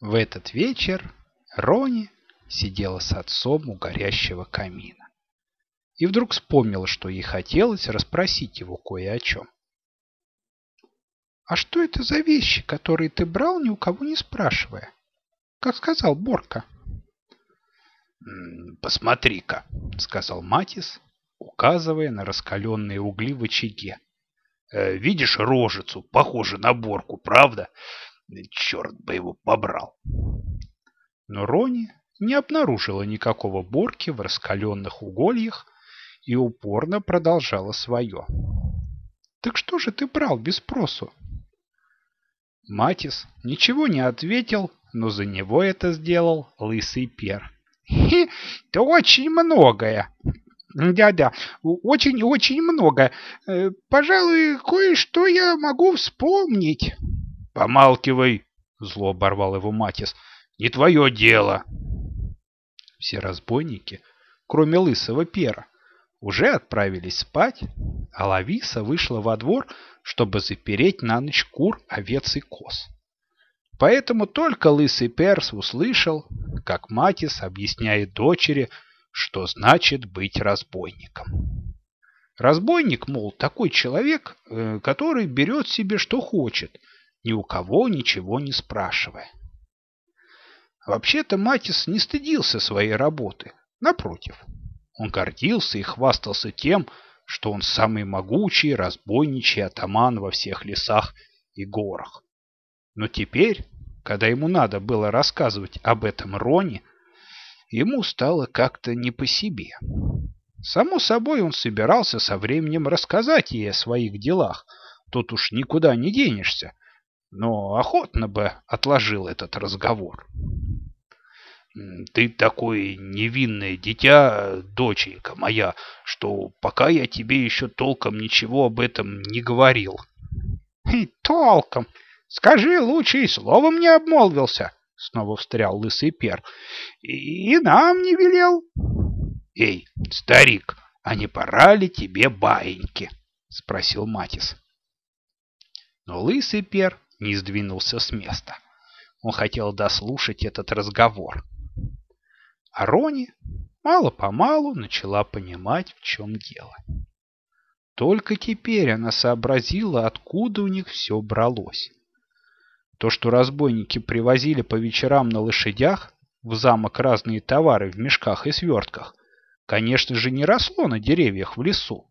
В этот вечер Рони сидела с отцом у горящего камина. И вдруг вспомнила, что ей хотелось расспросить его кое о чем. «А что это за вещи, которые ты брал, ни у кого не спрашивая? Как сказал Борка?» «Посмотри-ка», — сказал Матис, указывая на раскаленные угли в очаге. Э, «Видишь рожицу, похоже на Борку, правда? Черт бы его побрал!» Но Рони не обнаружила никакого Борки в раскаленных угольях и упорно продолжала свое. «Так что же ты брал без спросу?» Матис ничего не ответил, но за него это сделал лысый пер. «Да очень многое. Да-да, очень-очень много. Э, пожалуй, кое-что я могу вспомнить». «Помалкивай!» — зло оборвал его Матис. «Не твое дело!» Все разбойники, кроме лысого пера, уже отправились спать, а Лависа вышла во двор, чтобы запереть на ночь кур, овец и коз. Поэтому только лысый перс услышал, как Матис объясняет дочери, что значит быть разбойником. Разбойник, мол, такой человек, э, который берет себе что хочет, ни у кого ничего не спрашивая. Вообще-то Матис не стыдился своей работы. Напротив, он гордился и хвастался тем, что он самый могучий разбойничий атаман во всех лесах и горах. Но теперь, когда ему надо было рассказывать об этом Роне, ему стало как-то не по себе. Само собой, он собирался со временем рассказать ей о своих делах. Тут уж никуда не денешься, но охотно бы отложил этот разговор. Ты такое невинное дитя, доченька моя, что пока я тебе еще толком ничего об этом не говорил. И толком? Скажи, лучше и словом не обмолвился, снова встрял лысый пер. И, нам не велел. Эй, старик, а не пора ли тебе баиньки? Спросил Матис. Но лысый пер не сдвинулся с места. Он хотел дослушать этот разговор. А Рони мало-помалу начала понимать, в чем дело. Только теперь она сообразила, откуда у них все бралось. То, что разбойники привозили по вечерам на лошадях в замок разные товары в мешках и свертках, конечно же, не росло на деревьях в лесу.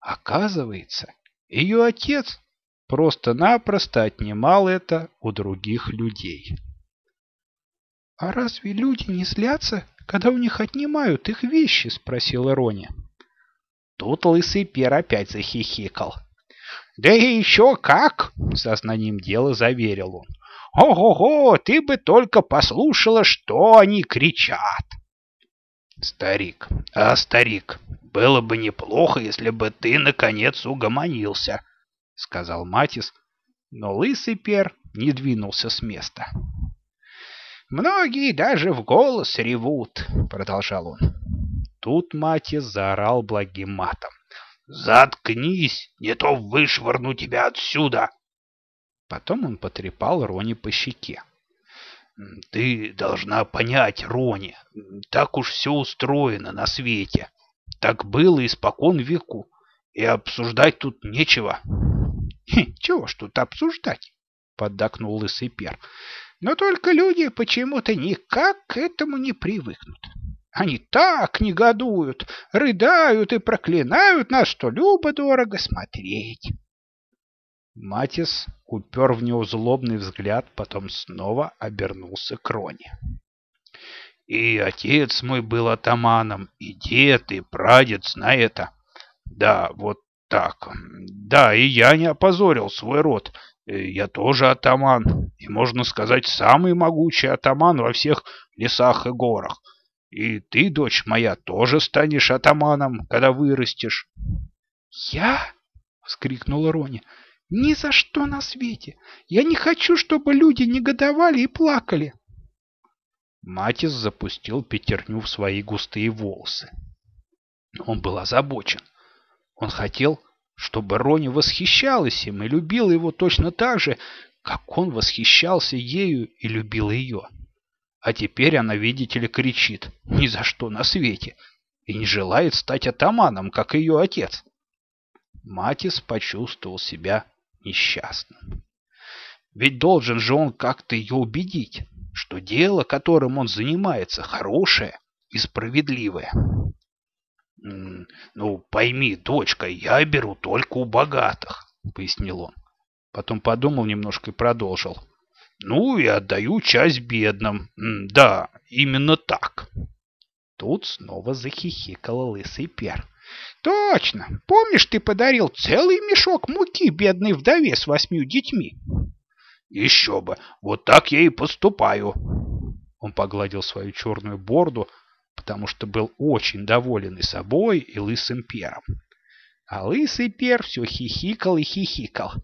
Оказывается, ее отец просто-напросто отнимал это у других людей. — А разве люди не злятся, когда у них отнимают их вещи? — спросила Рони. Тут лысый пер опять захихикал. — Да и еще как! — сознанием дела заверил он. — Ого-го, ты бы только послушала, что они кричат! — Старик, а старик, было бы неплохо, если бы ты, наконец, угомонился, — сказал Матис, но лысый пер не двинулся с места. «Многие даже в голос ревут», — продолжал он. Тут Матис заорал благим матом. «Заткнись, не то вышвырну тебя отсюда!» Потом он потрепал Рони по щеке. «Ты должна понять, Рони, так уж все устроено на свете. Так было испокон веку, и обсуждать тут нечего. «Чего ж тут обсуждать?» — поддакнул лысый пер. «Но только люди почему-то никак к этому не привыкнут. Они так негодуют, рыдают и проклинают нас, что любо-дорого смотреть». Матис упер в него злобный взгляд, потом снова обернулся к Роне. «И отец мой был атаманом, и дед, и прадед на это. Да, вот так, да, и я не опозорил свой род. Э, я тоже атаман, и, можно сказать, самый могучий атаман во всех лесах и горах. И ты, дочь моя, тоже станешь атаманом, когда вырастешь. — Я? — вскрикнула Рони. — Ни за что на свете! Я не хочу, чтобы люди негодовали и плакали! Матис запустил пятерню в свои густые волосы. Он был озабочен. Он хотел, чтобы Рони восхищалась им и любила его точно так же, как он восхищался ею и любил ее. А теперь она, видите ли, кричит ни за что на свете и не желает стать атаманом, как ее отец. Матис почувствовал себя несчастным. Ведь должен же он как-то ее убедить, что дело, которым он занимается, хорошее и справедливое. «Ну, пойми, дочка, я беру только у богатых», — пояснил он. Потом подумал немножко и продолжил. «Ну и отдаю часть бедным. Да, именно так». Тут снова захихикал лысый пер. «Точно! Помнишь, ты подарил целый мешок муки бедной вдове с восьмью детьми?» «Еще бы! Вот так я и поступаю!» Он погладил свою черную борду, потому что был очень доволен и собой, и лысым пером. А лысый пер все хихикал и хихикал.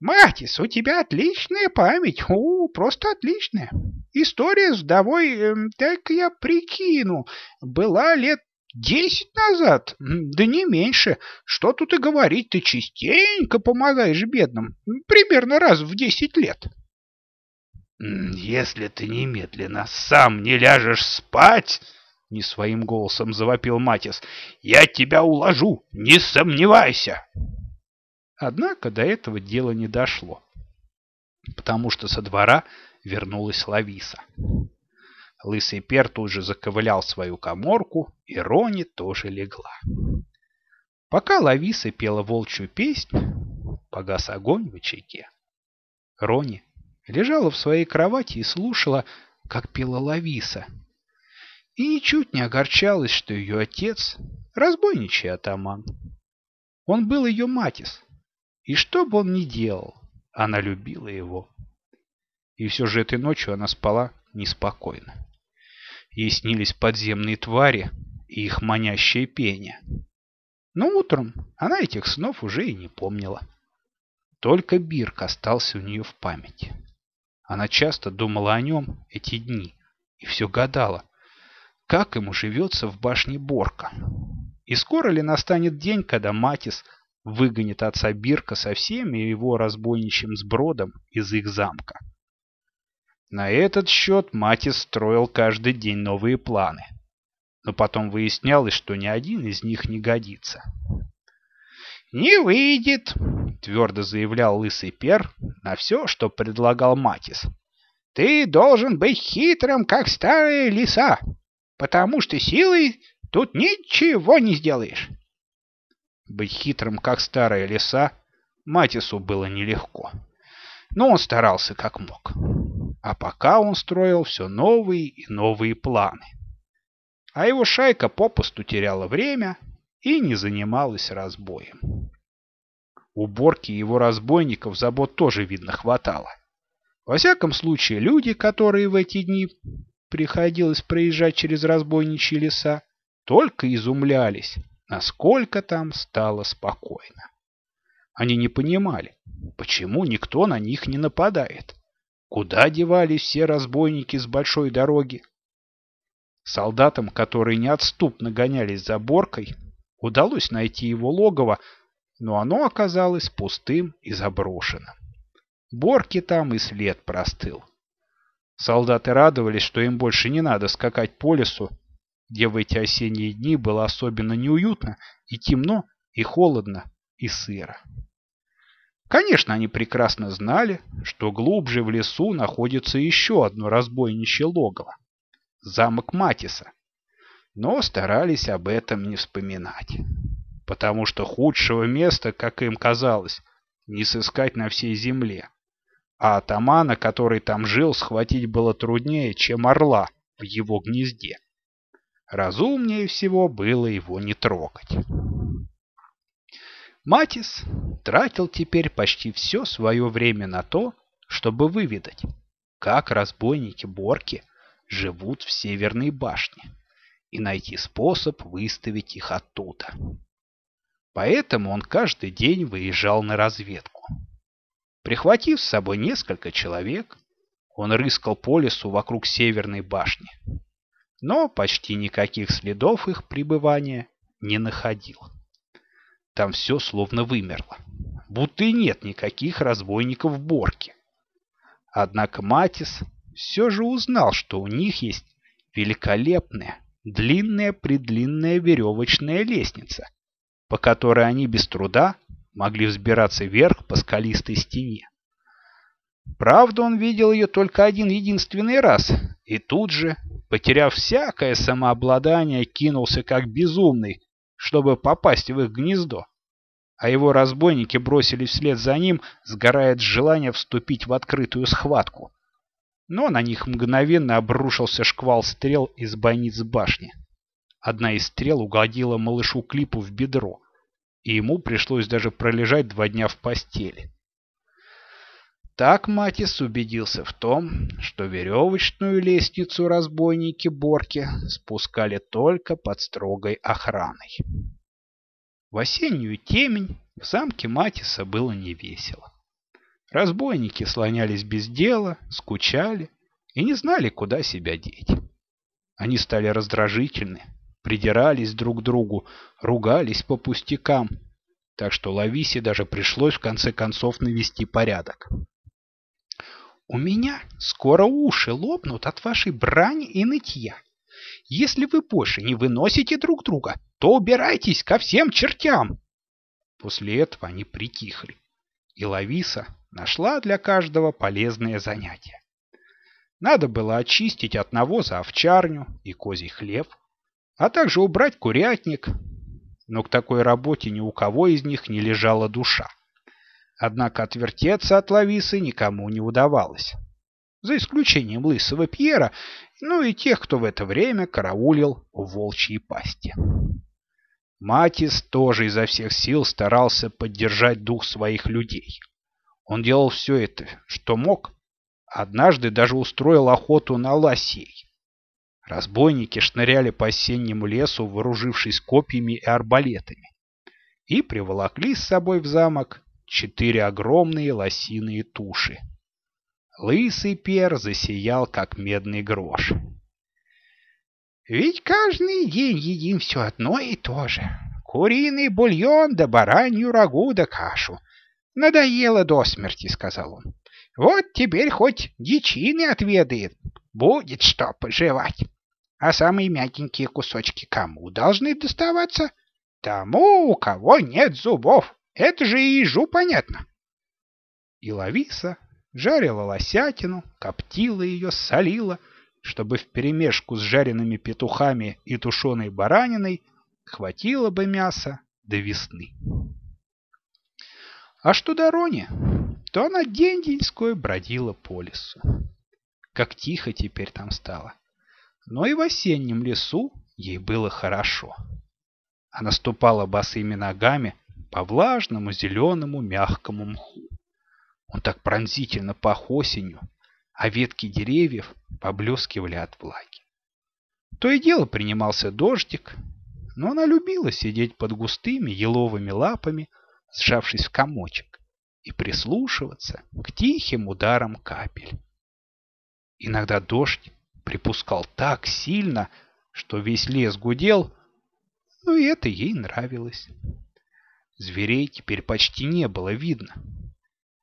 «Матис, у тебя отличная память, у, просто отличная. История с вдовой, э, так я прикину, была лет десять назад, да не меньше. Что тут и говорить, ты частенько помогаешь бедным, примерно раз в десять лет». «Если ты немедленно сам не ляжешь спать...» — не своим голосом завопил Матис. «Я тебя уложу, не сомневайся!» Однако до этого дело не дошло, потому что со двора вернулась Лависа. Лысый пер тут же заковылял свою коморку, и Рони тоже легла. Пока Лависа пела волчью песнь, погас огонь в очаге. Рони лежала в своей кровати и слушала, как пела Лависа, и ничуть не огорчалась, что ее отец — разбойничий атаман. Он был ее матис, и что бы он ни делал, она любила его. И все же этой ночью она спала неспокойно. Ей снились подземные твари и их манящее пение. Но утром она этих снов уже и не помнила. Только Бирк остался у нее в памяти. Она часто думала о нем эти дни и все гадала, как ему живется в башне Борка. И скоро ли настанет день, когда Матис выгонит отца Бирка со всеми его разбойничьим сбродом из их замка? На этот счет Матис строил каждый день новые планы. Но потом выяснялось, что ни один из них не годится. «Не выйдет», — твердо заявлял Лысый Пер на все, что предлагал Матис. «Ты должен быть хитрым, как старые лиса, потому что силой тут ничего не сделаешь. Быть хитрым, как старая лиса, Матису было нелегко. Но он старался как мог. А пока он строил все новые и новые планы. А его шайка попусту теряла время и не занималась разбоем. Уборки его разбойников забот тоже, видно, хватало. Во всяком случае, люди, которые в эти дни приходилось проезжать через разбойничьи леса, только изумлялись, насколько там стало спокойно. Они не понимали, почему никто на них не нападает. Куда девались все разбойники с большой дороги? Солдатам, которые неотступно гонялись за Боркой, удалось найти его логово, но оно оказалось пустым и заброшенным. Борки там и след простыл. Солдаты радовались, что им больше не надо скакать по лесу, где в эти осенние дни было особенно неуютно и темно, и холодно, и сыро. Конечно, они прекрасно знали, что глубже в лесу находится еще одно разбойничье логово – замок Матиса, но старались об этом не вспоминать, потому что худшего места, как им казалось, не сыскать на всей земле а атамана, который там жил, схватить было труднее, чем орла в его гнезде. Разумнее всего было его не трогать. Матис тратил теперь почти все свое время на то, чтобы выведать, как разбойники-борки живут в Северной башне и найти способ выставить их оттуда. Поэтому он каждый день выезжал на разведку. Прихватив с собой несколько человек, он рыскал по лесу вокруг северной башни, но почти никаких следов их пребывания не находил. Там все словно вымерло, будто и нет никаких разбойников в Борке. Однако Матис все же узнал, что у них есть великолепная, длинная-предлинная веревочная лестница, по которой они без труда могли взбираться вверх по скалистой стене. Правда, он видел ее только один единственный раз, и тут же, потеряв всякое самообладание, кинулся как безумный, чтобы попасть в их гнездо. А его разбойники бросились вслед за ним, сгорая от желания вступить в открытую схватку. Но на них мгновенно обрушился шквал стрел из бойниц башни. Одна из стрел угодила малышу Клипу в бедро, и ему пришлось даже пролежать два дня в постели. Так Матис убедился в том, что веревочную лестницу разбойники Борки спускали только под строгой охраной. В осеннюю темень в замке Матиса было невесело. Разбойники слонялись без дела, скучали и не знали, куда себя деть. Они стали раздражительны, придирались друг к другу, ругались по пустякам, так что Лависе даже пришлось в конце концов навести порядок. У меня скоро уши лопнут от вашей брани и нытья. Если вы больше не выносите друг друга, то убирайтесь ко всем чертям. После этого они притихли, и Лависа нашла для каждого полезное занятие. Надо было очистить от навоза овчарню и козий хлеб, а также убрать курятник, но к такой работе ни у кого из них не лежала душа. Однако отвертеться от Лависы никому не удавалось. За исключением лысого Пьера, ну и тех, кто в это время караулил у волчьей пасти. Матис тоже изо всех сил старался поддержать дух своих людей. Он делал все это, что мог. Однажды даже устроил охоту на лосей. Разбойники шныряли по осеннему лесу, вооружившись копьями и арбалетами, и приволокли с собой в замок четыре огромные лосиные туши. Лысый пер засиял, как медный грош. «Ведь каждый день едим все одно и то же. Куриный бульон да баранью рагу да кашу. Надоело до смерти», — сказал он. «Вот теперь хоть дичины отведает, будет что пожевать. А самые мягенькие кусочки кому должны доставаться? Тому, у кого нет зубов». Это же и ежу понятно. И Лависа жарила лосятину, коптила ее, солила, чтобы вперемешку с жареными петухами и тушеной бараниной хватило бы мяса до весны. А что до Рони, то она день-деньской бродила по лесу. Как тихо теперь там стало. Но и в осеннем лесу ей было хорошо. Она ступала босыми ногами по влажному зеленому мягкому мху. Он так пронзительно пах осенью, а ветки деревьев поблескивали от влаги. То и дело принимался дождик, но она любила сидеть под густыми еловыми лапами, сжавшись в комочек, и прислушиваться к тихим ударам капель. Иногда дождь припускал так сильно, что весь лес гудел, но и это ей нравилось. Зверей теперь почти не было видно.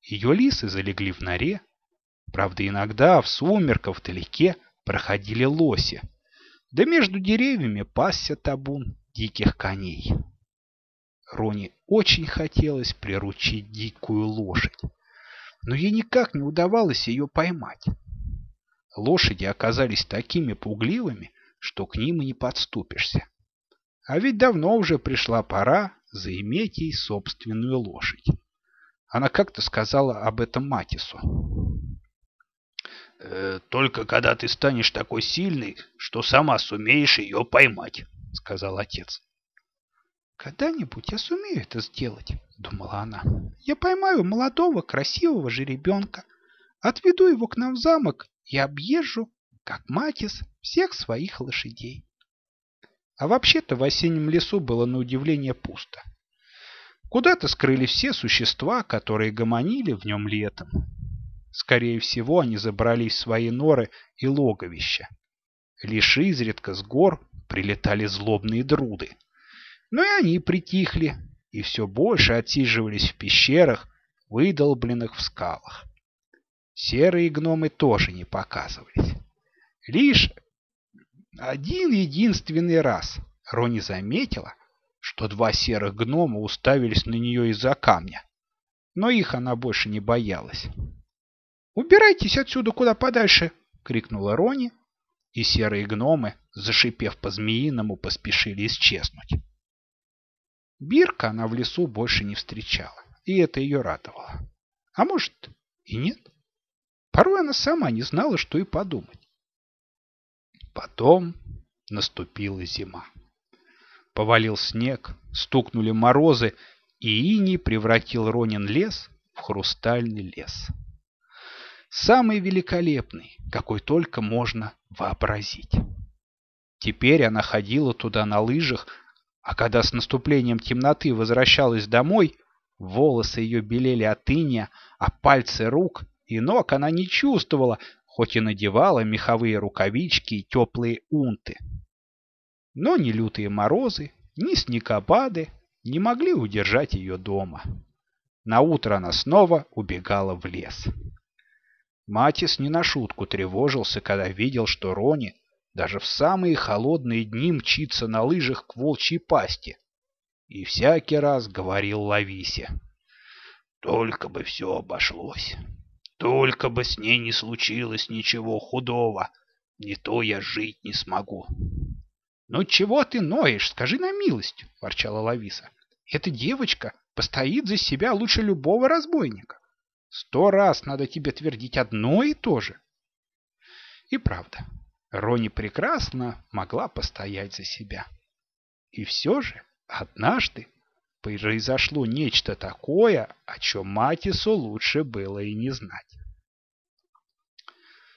Ее лисы залегли в норе. Правда, иногда в сумерках вдалеке проходили лоси. Да между деревьями пасся табун диких коней. Рони очень хотелось приручить дикую лошадь, но ей никак не удавалось ее поймать. Лошади оказались такими пугливыми, что к ним и не подступишься. А ведь давно уже пришла пора заиметь ей собственную лошадь. Она как-то сказала об этом Матису. «Э, «Только когда ты станешь такой сильный, что сама сумеешь ее поймать», — сказал отец. «Когда-нибудь я сумею это сделать», — думала она. «Я поймаю молодого, красивого жеребенка, отведу его к нам в замок и объезжу, как Матис, всех своих лошадей». А вообще-то в осеннем лесу было на удивление пусто. Куда-то скрыли все существа, которые гомонили в нем летом. Скорее всего, они забрались в свои норы и логовища. Лишь изредка с гор прилетали злобные друды. Но и они притихли и все больше отсиживались в пещерах, выдолбленных в скалах. Серые гномы тоже не показывались. Лишь один единственный раз Рони заметила, что два серых гнома уставились на нее из-за камня. Но их она больше не боялась. «Убирайтесь отсюда куда подальше!» — крикнула Рони, и серые гномы, зашипев по-змеиному, поспешили исчезнуть. Бирка она в лесу больше не встречала, и это ее радовало. А может, и нет? Порой она сама не знала, что и подумать. Потом наступила зима. Повалил снег, стукнули морозы, и иней превратил Ронин лес в хрустальный лес. Самый великолепный, какой только можно вообразить. Теперь она ходила туда на лыжах, а когда с наступлением темноты возвращалась домой, волосы ее белели от иния, а пальцы рук и ног она не чувствовала, хоть и надевала меховые рукавички и теплые унты. Но ни лютые морозы, ни снегопады не могли удержать ее дома. Наутро она снова убегала в лес. Матис не на шутку тревожился, когда видел, что Рони даже в самые холодные дни мчится на лыжах к волчьей пасти. И всякий раз говорил Лависе. «Только бы все обошлось. Только бы с ней не случилось ничего худого, не то я жить не смогу. — Ну чего ты ноешь, скажи на милость, — ворчала Лависа. — Эта девочка постоит за себя лучше любого разбойника. Сто раз надо тебе твердить одно и то же. И правда, Рони прекрасно могла постоять за себя. И все же однажды произошло нечто такое, о чем Матису лучше было и не знать.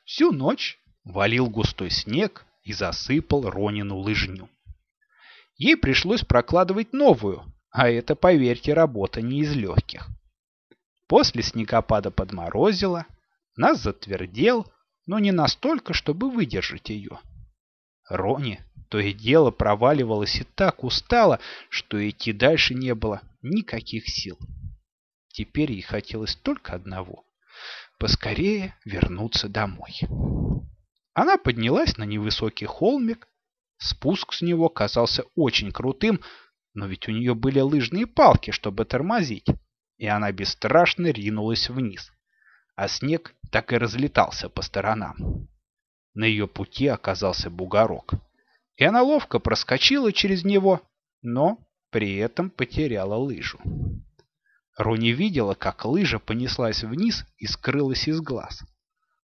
Всю ночь валил густой снег и засыпал Ронину лыжню. Ей пришлось прокладывать новую, а это, поверьте, работа не из легких. После снегопада подморозило, нас затвердел, но не настолько, чтобы выдержать ее. Рони то и дело проваливалась и так устала, что идти дальше не было никаких сил. Теперь ей хотелось только одного — поскорее вернуться домой. Она поднялась на невысокий холмик. Спуск с него казался очень крутым, но ведь у нее были лыжные палки, чтобы тормозить, и она бесстрашно ринулась вниз. А снег так и разлетался по сторонам. На ее пути оказался бугорок и она ловко проскочила через него, но при этом потеряла лыжу. Руни видела, как лыжа понеслась вниз и скрылась из глаз.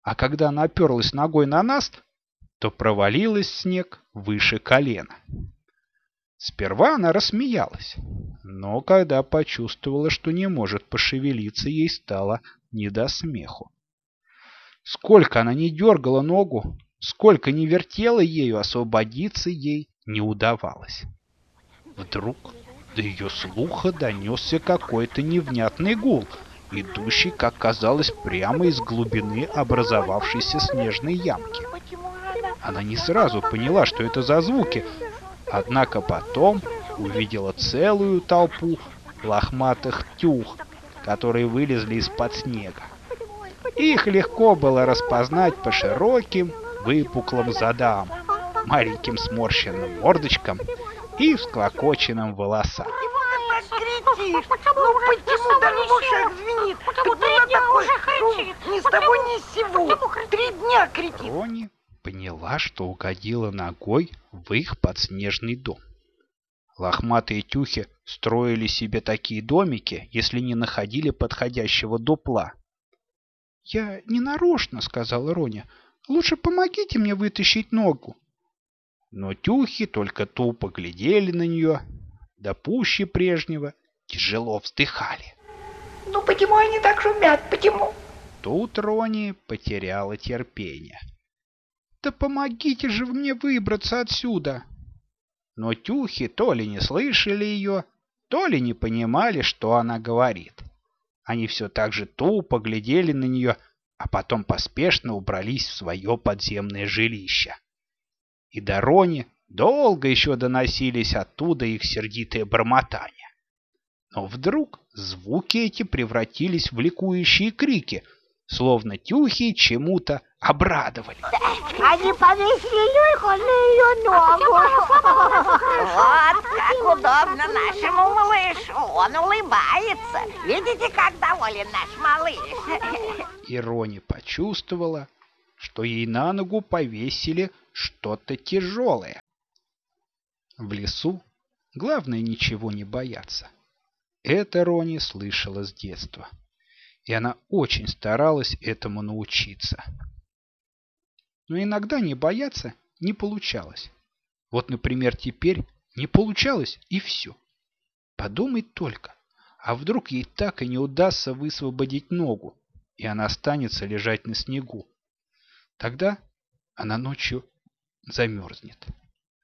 А когда она оперлась ногой на наст, то провалилась снег выше колена. Сперва она рассмеялась, но когда почувствовала, что не может пошевелиться, ей стало не до смеху. Сколько она не дергала ногу, Сколько ни вертела ею, освободиться ей не удавалось. Вдруг до ее слуха донесся какой-то невнятный гул, идущий, как казалось, прямо из глубины образовавшейся снежной ямки. Она не сразу поняла, что это за звуки, однако потом увидела целую толпу лохматых тюх, которые вылезли из-под снега. Их легко было распознать по широким, выпуклым задам, маленьким сморщенным мордочкам и всклокоченным волосам. кричишь? Ну почему даже в ушах звенит? Ты была такой, ну, ни с того ни с сего. Три дня кричит. Рони поняла, что угодила ногой в их подснежный дом. Лохматые тюхи строили себе такие домики, если не находили подходящего дупла. — Я не нарочно, — сказала Роня. Лучше помогите мне вытащить ногу. Но тюхи только тупо глядели на нее, да пуще прежнего тяжело вздыхали. Ну почему они так шумят? Почему? Тут Рони потеряла терпение. Да помогите же мне выбраться отсюда. Но тюхи то ли не слышали ее, то ли не понимали, что она говорит. Они все так же тупо глядели на нее, а потом поспешно убрались в свое подземное жилище. И до Рони долго еще доносились оттуда их сердитые бормотания. Но вдруг звуки эти превратились в ликующие крики, словно тюхи чему-то обрадовали. Они повесили люльку на ее ногу. Вот как удобно нашему малышу. Он улыбается. Видите, как доволен наш малыш? И Рони почувствовала, что ей на ногу повесили что-то тяжелое. В лесу главное ничего не бояться. Это Рони слышала с детства, и она очень старалась этому научиться. Но иногда не бояться не получалось. Вот, например, теперь не получалось и все. Подумай только, а вдруг ей так и не удастся высвободить ногу, и она останется лежать на снегу. Тогда она ночью замерзнет.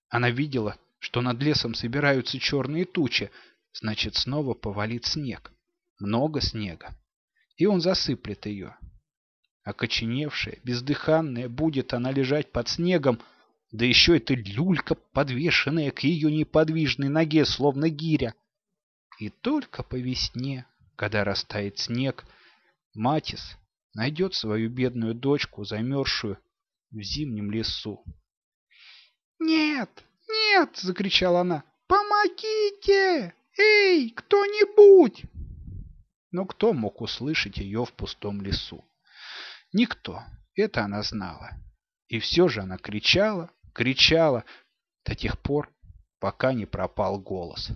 Она видела, что над лесом собираются черные тучи, значит, снова повалит снег. Много снега. И он засыплет ее. Окоченевшая, бездыханная, будет она лежать под снегом, да еще эта люлька, подвешенная к ее неподвижной ноге, словно гиря. И только по весне, когда растает снег, Матис найдет свою бедную дочку, замерзшую в зимнем лесу. «Нет, нет!» — закричала она. «Помогите! Эй, кто-нибудь!» Но кто мог услышать ее в пустом лесу? Никто. Это она знала. И все же она кричала, кричала до тех пор, пока не пропал голос.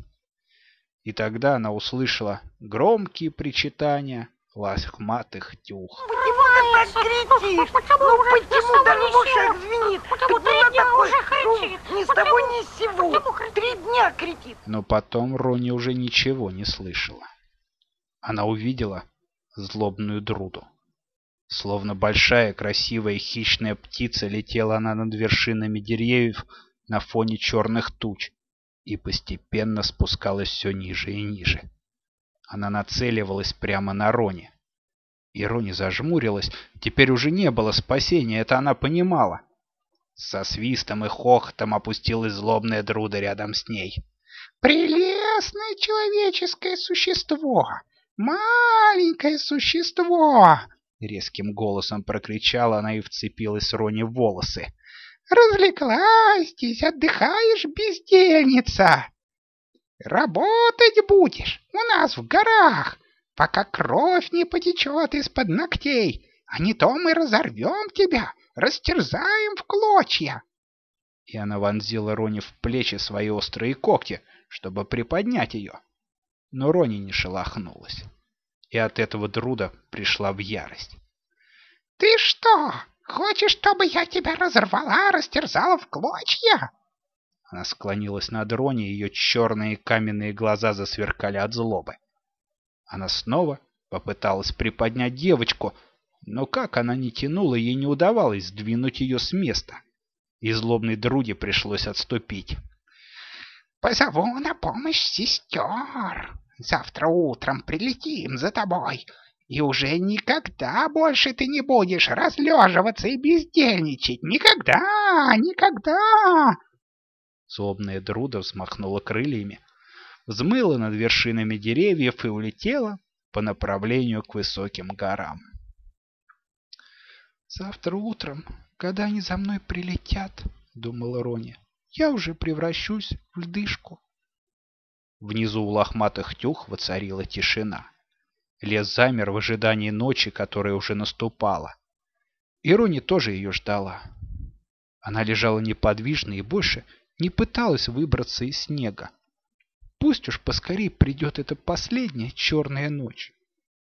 И тогда она услышала громкие причитания лохматых тюх. Почему ты так кричишь? Ну почему даже в ушах звенит? Так кто такой? Ну, ни с того ни с сего. Три дня кричит. Но потом Рони уже ничего не слышала. Она увидела злобную друду. Словно большая красивая хищная птица летела она над вершинами деревьев на фоне черных туч и постепенно спускалась все ниже и ниже. Она нацеливалась прямо на Рони. И Рони зажмурилась. Теперь уже не было спасения, это она понимала. Со свистом и хохотом опустилась злобная друда рядом с ней. «Прелестное человеческое существо! Маленькое существо!» Резким голосом прокричала она и вцепилась Рони в волосы. «Развлеклась здесь, отдыхаешь, бездельница! Работать будешь у нас в горах, пока кровь не потечет из-под ногтей, а не то мы разорвем тебя, растерзаем в клочья!» И она вонзила Рони в плечи свои острые когти, чтобы приподнять ее. Но Рони не шелохнулась и от этого Друда пришла в ярость. «Ты что, хочешь, чтобы я тебя разорвала, растерзала в клочья?» Она склонилась над Рони, ее черные каменные глаза засверкали от злобы. Она снова попыталась приподнять девочку, но как она ни тянула, ей не удавалось сдвинуть ее с места. И злобной Друде пришлось отступить. «Позову на помощь сестер!» Завтра утром прилетим за тобой, и уже никогда больше ты не будешь разлеживаться и бездельничать. Никогда, никогда!» Злобная Друда взмахнула крыльями, взмыла над вершинами деревьев и улетела по направлению к высоким горам. «Завтра утром, когда они за мной прилетят, — думала Рони, — я уже превращусь в льдышку. Внизу у лохматых тюх воцарила тишина. Лес замер в ожидании ночи, которая уже наступала. Ирони тоже ее ждала. Она лежала неподвижно и больше не пыталась выбраться из снега. Пусть уж поскорей придет эта последняя черная ночь.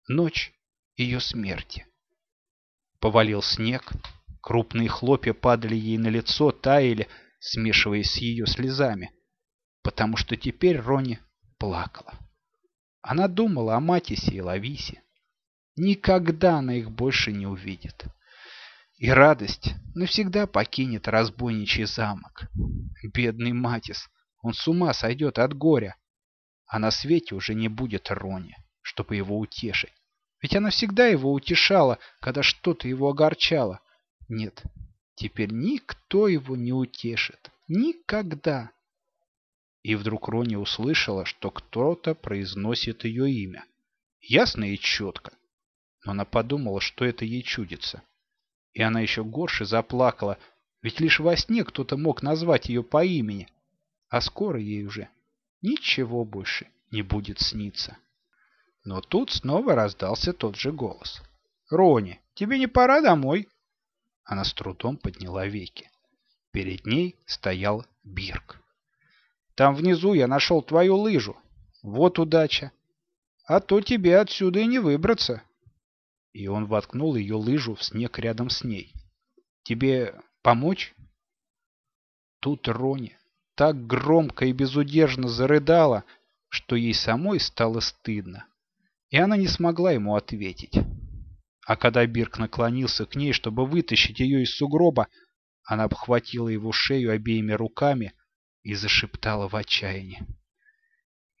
Ночь ее смерти. Повалил снег, крупные хлопья падали ей на лицо, таяли, смешиваясь с ее слезами, потому что теперь Рони плакала. Она думала о Матисе и Лависе. Никогда она их больше не увидит. И радость навсегда покинет разбойничий замок. Бедный Матис, он с ума сойдет от горя. А на свете уже не будет Рони, чтобы его утешить. Ведь она всегда его утешала, когда что-то его огорчало. Нет, теперь никто его не утешит. Никогда. И вдруг Рони услышала, что кто-то произносит ее имя. Ясно и четко. Но она подумала, что это ей чудится. И она еще горше заплакала, ведь лишь во сне кто-то мог назвать ее по имени. А скоро ей уже ничего больше не будет сниться. Но тут снова раздался тот же голос. «Рони, тебе не пора домой?» Она с трудом подняла веки. Перед ней стоял Бирк. «Там внизу я нашел твою лыжу. Вот удача. А то тебе отсюда и не выбраться». И он воткнул ее лыжу в снег рядом с ней. «Тебе помочь?» Тут Рони так громко и безудержно зарыдала, что ей самой стало стыдно, и она не смогла ему ответить. А когда Бирк наклонился к ней, чтобы вытащить ее из сугроба, она обхватила его шею обеими руками и зашептала в отчаянии.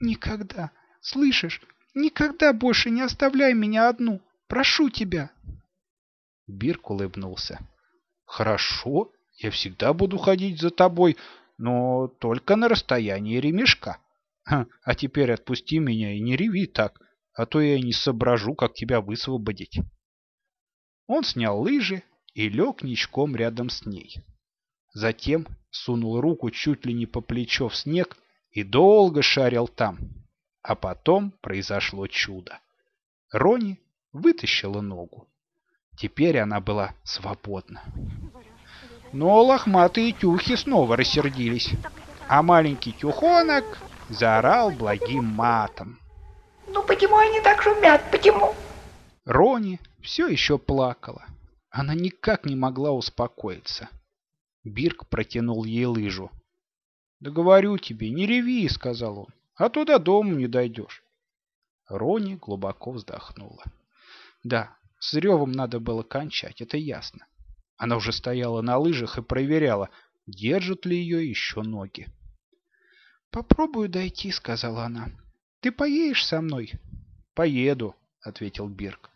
«Никогда, слышишь, никогда больше не оставляй меня одну, прошу тебя!» Бирк улыбнулся. «Хорошо, я всегда буду ходить за тобой, но только на расстоянии ремешка. А теперь отпусти меня и не реви так, а то я не соображу, как тебя высвободить». Он снял лыжи и лег ничком рядом с ней. Затем сунул руку чуть ли не по плечо в снег и долго шарил там. А потом произошло чудо. Рони вытащила ногу. Теперь она была свободна. Но лохматые тюхи снова рассердились, а маленький тюхонок заорал благим матом. Ну почему они так шумят? Почему? Рони все еще плакала. Она никак не могла успокоиться. Бирк протянул ей лыжу. «Да говорю тебе, не реви», — сказал он, — «а то до дома не дойдешь». Рони глубоко вздохнула. Да, с ревом надо было кончать, это ясно. Она уже стояла на лыжах и проверяла, держат ли ее еще ноги. «Попробую дойти», — сказала она. «Ты поедешь со мной?» «Поеду», — ответил Бирк.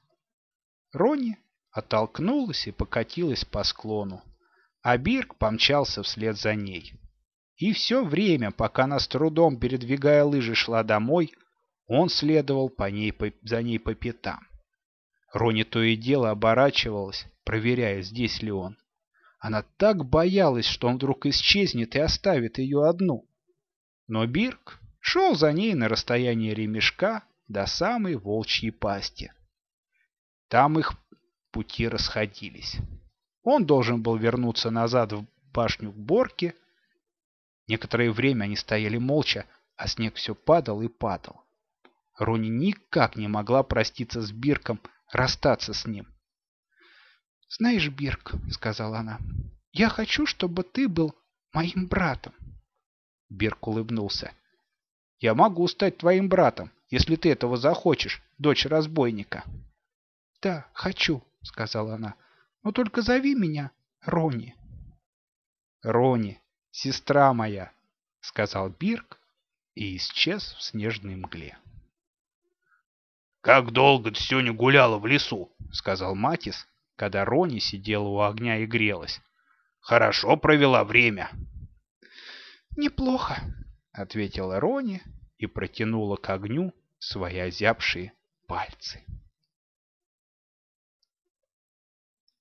Рони оттолкнулась и покатилась по склону, а Бирк помчался вслед за ней. И все время, пока она с трудом, передвигая лыжи, шла домой, он следовал по ней, по, за ней по пятам. Рони то и дело оборачивалась, проверяя, здесь ли он. Она так боялась, что он вдруг исчезнет и оставит ее одну. Но Бирк шел за ней на расстоянии ремешка до самой волчьей пасти. Там их пути расходились. Он должен был вернуться назад в башню к Борке. Некоторое время они стояли молча, а снег все падал и падал. Рони никак не могла проститься с Бирком, расстаться с ним. «Знаешь, Бирк, — сказала она, — я хочу, чтобы ты был моим братом. Бирк улыбнулся. «Я могу стать твоим братом, если ты этого захочешь, дочь разбойника». «Да, хочу», — сказала она. «Но только зови меня Рони». «Рони, сестра моя», — сказал Бирк и исчез в снежной мгле. «Как долго ты сегодня гуляла в лесу?» — сказал Матис, когда Рони сидела у огня и грелась. «Хорошо провела время». «Неплохо», — ответила Рони и протянула к огню свои озябшие пальцы.